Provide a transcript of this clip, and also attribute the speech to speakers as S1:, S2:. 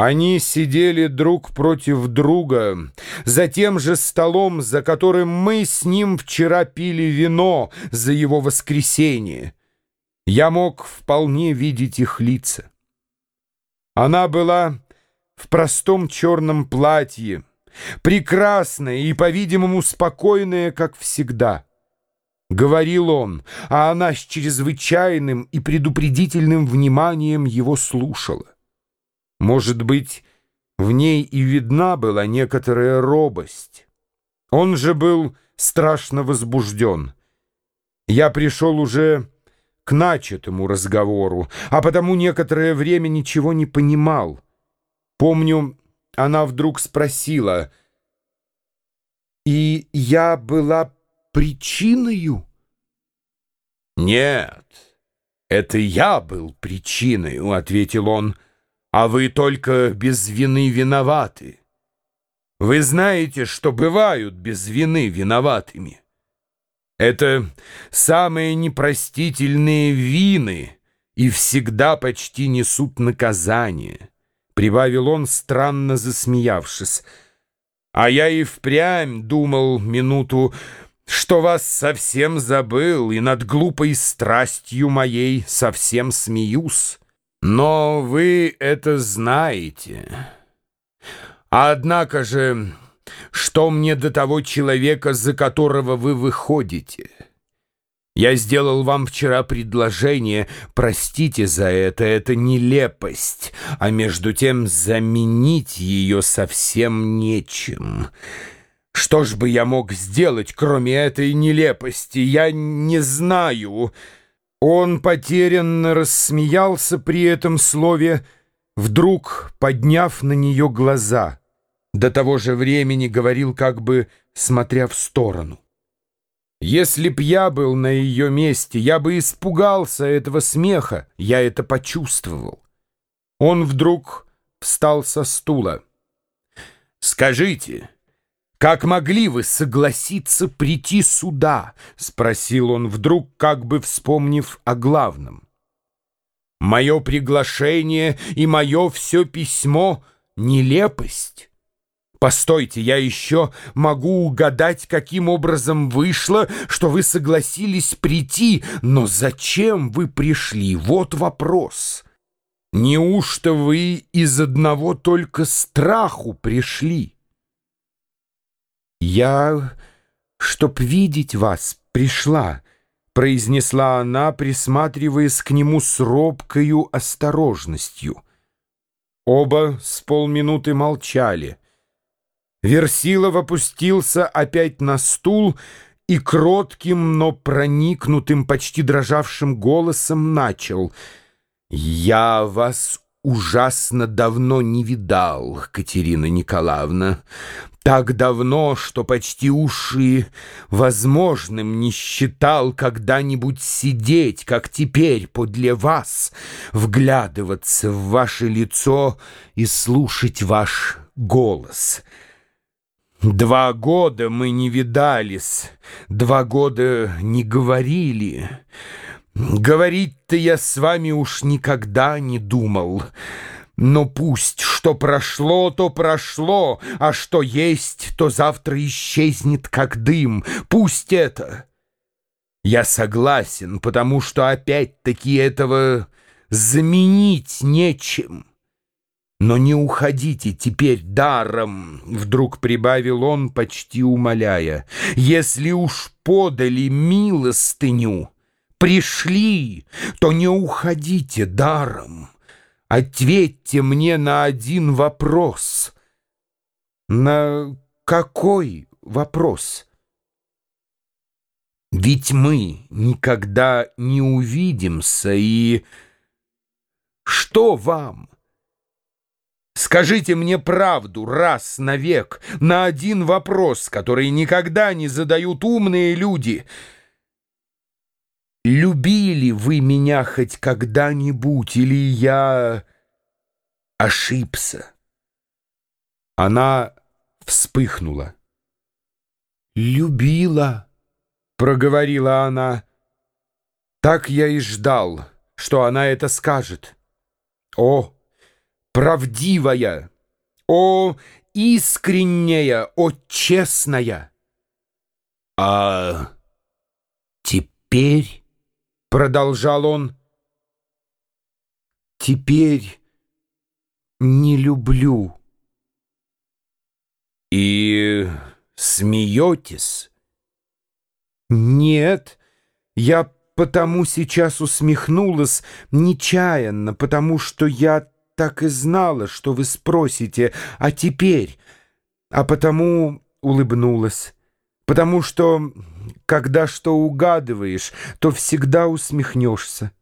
S1: Они сидели друг против друга за тем же столом, за которым мы с ним вчера пили вино за его воскресенье. Я мог вполне видеть их лица. Она была в простом черном платье, прекрасная и, по-видимому, спокойная, как всегда. Говорил он, а она с чрезвычайным и предупредительным вниманием его слушала. Может быть, в ней и видна была некоторая робость. Он же был страшно возбужден. Я пришел уже к начатому разговору, а потому некоторое время ничего не понимал. Помню, она вдруг спросила, «И я была причиною?» «Нет, это я был причиной», — ответил он, — а вы только без вины виноваты. Вы знаете, что бывают без вины виноватыми. Это самые непростительные вины и всегда почти несут наказание, прибавил он, странно засмеявшись. А я и впрямь думал минуту, что вас совсем забыл, и над глупой страстью моей совсем смеюсь. Но вы это знаете. Однако же, что мне до того человека, за которого вы выходите? Я сделал вам вчера предложение, простите за это, это нелепость, а между тем заменить ее совсем нечем. Что ж бы я мог сделать, кроме этой нелепости, я не знаю... Он потерянно рассмеялся при этом слове, вдруг подняв на нее глаза. До того же времени говорил, как бы смотря в сторону. Если б я был на ее месте, я бы испугался этого смеха, я это почувствовал. Он вдруг встал со стула. «Скажите...» «Как могли вы согласиться прийти сюда?» — спросил он вдруг, как бы вспомнив о главном. «Мое приглашение и мое все письмо — нелепость. Постойте, я еще могу угадать, каким образом вышло, что вы согласились прийти, но зачем вы пришли? Вот вопрос. Неужто вы из одного только страху пришли?» «Я, чтоб видеть вас, пришла», — произнесла она, присматриваясь к нему с робкою осторожностью. Оба с полминуты молчали. Версилов опустился опять на стул и кротким, но проникнутым, почти дрожавшим голосом начал. «Я вас ужасно давно не видал, Катерина Николаевна. Так давно, что почти уши возможным не считал когда-нибудь сидеть, как теперь подле вас, вглядываться в ваше лицо и слушать ваш голос. Два года мы не видались, два года не говорили. Говорить-то я с вами уж никогда не думал». Но пусть что прошло, то прошло, а что есть, то завтра исчезнет, как дым. Пусть это. Я согласен, потому что опять-таки этого заменить нечем. Но не уходите теперь даром, — вдруг прибавил он, почти умоляя. Если уж подали милостыню, пришли, то не уходите даром. Ответьте мне на один вопрос. На какой вопрос? Ведь мы никогда не увидимся, и... Что вам? Скажите мне правду раз навек, на один вопрос, который никогда не задают умные люди — Любили вы меня хоть когда-нибудь, или я ошибся? Она вспыхнула. «Любила», — проговорила она. Так я и ждал, что она это скажет. О, правдивая, о искренняя, о честная. А теперь, — продолжал он, — теперь не люблю. И смеетесь? Нет, я потому сейчас усмехнулась нечаянно, потому что я так и знала, что вы спросите, а теперь, а потому улыбнулась, потому что, когда что угадываешь, то всегда усмехнешься.